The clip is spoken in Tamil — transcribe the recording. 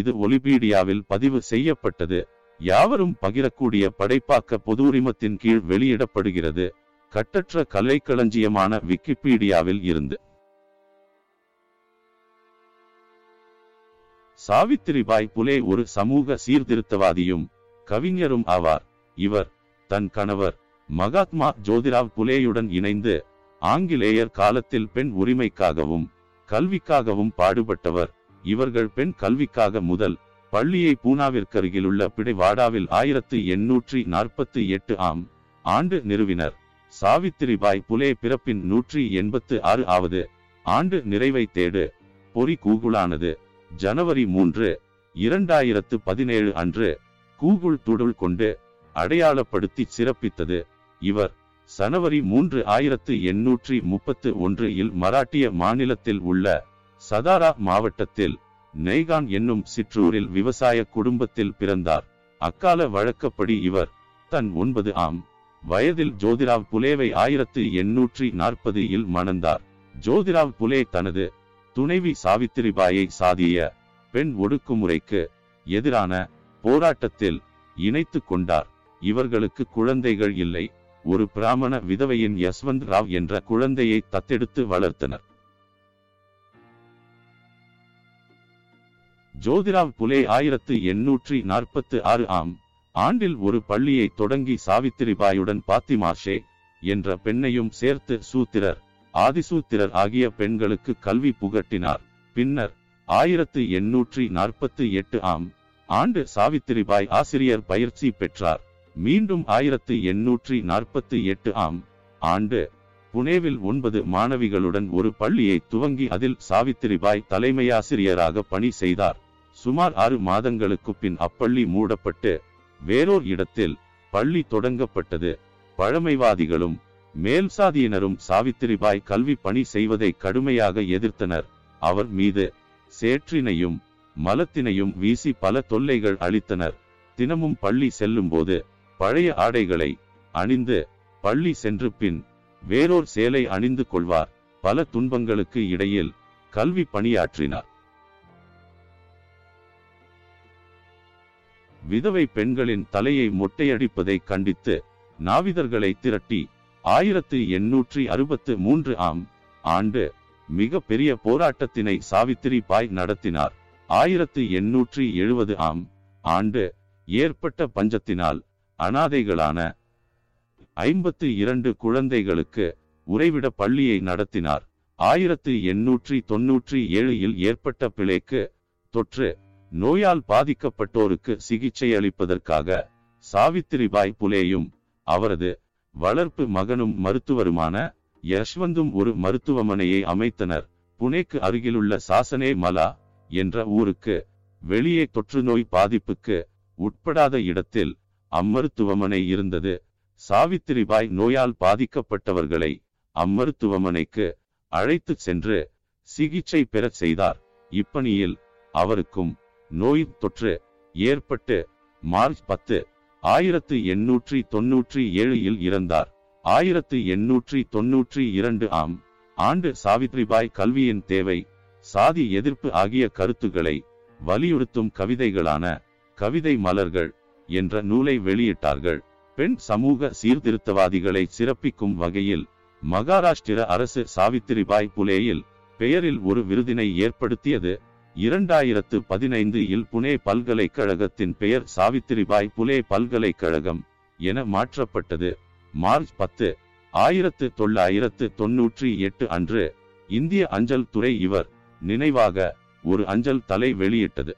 இது ஒலிபீடியாவில் பதிவு செய்யப்பட்டது. யாவரும் பகிரக்கூடிய படைப்பாக்க பொது உரிமத்தின் கீழ் வெளியிடப்படுகிறது. கட்டற்ற கலைக்களஞ்சியமான விக்கிபீடியாவில் இருந்து. சாவித்திரிபாய் புலே ஒரு சமூக சீர்திருத்தவாதியும் கவிஞரும் ஆவார். இவர் தன் கணவர் மகாத்மா ஜோதிராவ் புலேயுடன் இணைந்து ஆங்கிலேயர் காலத்தில் பெண் உரிமைக்காகவும் கல்விக்காகவும் பாடுபட்டவர். இவர்கள் பெண் கல்விக்காக முதல் பள்ளியை பூனாவிற்கருகிலுள்ள பிடைவாடாவில் ஆயிரத்து எண்ணூற்றி நாற்பத்தி எட்டு ஆம் ஆண்டு நிறுவினர். சாவித்திரிபாய் புலே பிறப்பின் நூற்றி எண்பத்து ஆறு ஆவது ஆண்டு நிறைவை தேடு. பொறி கூகுளானது. ஜனவரி மூன்று இரண்டாயிரத்து பதினேழு அன்று கூகுள் துடுள் கொண்டு அடையாளப்படுத்தி சிறப்பித்தது. இவர் சனவரி மூன்று ஆயிரத்து எண்ணூற்றி முப்பத்து ஒன்று இல் மராட்டிய மாநிலத்தில் உள்ள சதாரா மாவட்டத்தில் நெய்கான் என்னும் சிற்றூரில் விவசாய குடும்பத்தில் பிறந்தார். அக்கால வழக்கப்படி இவர் தன் ஒன்பது ஆம் வயதில் ஜோதிராவ் புலேவை ஆயிரத்து எண்ணூற்றி நாற்பது இல் மணந்தார். ஜோதிராவ் புலே தனது துணைவி சாவித்திரிபாயை சாதிய பெண் ஒடுக்குமுறைக்கு எதிரான போராட்டத்தில் இணைத்து கொண்டார். இவர்களுக்கு குழந்தைகள் இல்லை. ஒரு பிராமண விதவையின் யஸ்வந்த் ராவ் என்ற குழந்தையை தத்தெடுத்து வளர்த்தனர். ஜோதிராவ் புலே ஆயிரத்து எண்ணூற்றி நாற்பத்து ஆறு ஆம் ஆண்டில் ஒரு பள்ளியை தொடங்கி சாவித்திரிபாயுடன் பாத்திமாஷே என்ற பெண்ணையும் சேர்த்து சூத்திரர் ஆதிசூத்திரர் ஆகிய பெண்களுக்கு கல்வி புகட்டினார். பின்னர் ஆயிரத்து எண்ணூற்றி நாற்பத்தி எட்டு ஆம் ஆண்டு சாவித்திரிபாய் ஆசிரியர் பயிற்சி பெற்றார். மீண்டும் ஆயிரத்து எண்ணூற்றி நாற்பத்தி எட்டு ஆம் ஆண்டு புனேவில் ஒன்பது மாணவிகளுடன் ஒரு பள்ளியை துவங்கி அதில் சாவித்திரிபாய் தலைமையாசிரியராக பணி செய்தார். சுமார் ஆறு மாதங்களுக்கு பின் அப்பள்ளி மூடப்பட்டு வேறோர் இடத்தில் பள்ளி தொடங்கப்பட்டது. பழமைவாதிகளும் மேல் சாதியினரும் சாவித்திரிபாய் கல்வி பணி செய்வதை கடுமையாக எதிர்த்தனர். அவர் மீது சேற்றினையும் மலத்தினையும் வீசி பல தொல்லைகள் அளித்தனர். தினமும் பள்ளி செல்லும்போது பழைய ஆடைகளை அணிந்து பள்ளி சென்று பின் வேறோர் சேலை அணிந்து கொள்வார். பல துன்பங்களுக்கு இடையில் கல்வி பணியாற்றினார். விதவை பெண்களின் தலையை மொட்டையடிப்பதை கண்டித்து நாவிதர்களை திரட்டி ஆயிரத்து எண்ணூற்றி அறுபத்து மூன்று ஆம் ஆண்டு மிக பெரிய போராட்டத்தினை சாவித்திரி பாய் நடத்தினார். ஆயிரத்து எண்ணூற்றி எழுபது ஆம் ஆண்டு ஏற்பட்ட பஞ்சத்தினால் அனாதைகளான ஐம்பத்து இரண்டு குழந்தைகளுக்கு உறைவிட பள்ளியை நடத்தினார். ஆயிரத்து எண்ணூற்றி தொன்னூற்றி ஏழில் ஏற்பட்ட பிழைக்கு தொற்று நோயால் பாதிக்கப்பட்டோருக்கு சிகிச்சை அளிப்பதற்காக சாவித்திரிபாய் புலேயும் அவரது வளர்ப்பு மகனும் மருத்துவருமான யஷ்வந்தும் ஒரு மருத்துவமனையை அமைத்தனர். புனேக்கு அருகிலுள்ள சாசனே மலா என்ற ஊருக்கு வெளியே தொற்று நோய் பாதிப்புக்கு உட்படாத இடத்தில் அம்மருத்துவமனை இருந்தது. சாவித்திரிபாய் நோயால் பாதிக்கப்பட்டவர்களை அம்மருத்துவமனைக்கு அழைத்து சென்று சிகிச்சை பெறச் செய்தார். இப்பணியில் அவருக்கும் நோய் தொற்று ஏற்பட்டு மார்ச் பத்து ஆயிரத்து எண்ணூற்றி தொன்னூற்றி ஏழில் இறந்தார். ஆயிரத்து எண்ணூற்றி தொன்னூற்றி இரண்டு ஆம் ஆண்டு சாவித்ரிபாய் கல்வியின் தேவை சாதி எதிர்ப்பு ஆகிய கருத்துக்களை வலியுறுத்தும் கவிதைகளான கவிதை மலர்கள் என்ற நூலை வெளியிட்டார்கள். பெண் சமூக சீர்திருத்தவாதிகளை சிறப்பிக்கும் வகையில் மகாராஷ்டிர அரசு சாவித்திரிபாய் புலேயில் பெயரில் ஒரு விருதினை ஏற்படுத்தியது இரண்டாயிரத்து பதினைந்து இல் புனே பல்கலைக்கழகத்தின் பெயர் சாவித்திரிபாய் புலே பல்கலைக்கழகம் என மாற்றப்பட்டது. மார்ச் பத்து ஆயிரத்து தொள்ளாயிரத்து தொன்னூற்றி எட்டு அன்று இந்திய அஞ்சல் துறை இவர் நினைவாக ஒரு அஞ்சல் தலை வெளியிட்டது.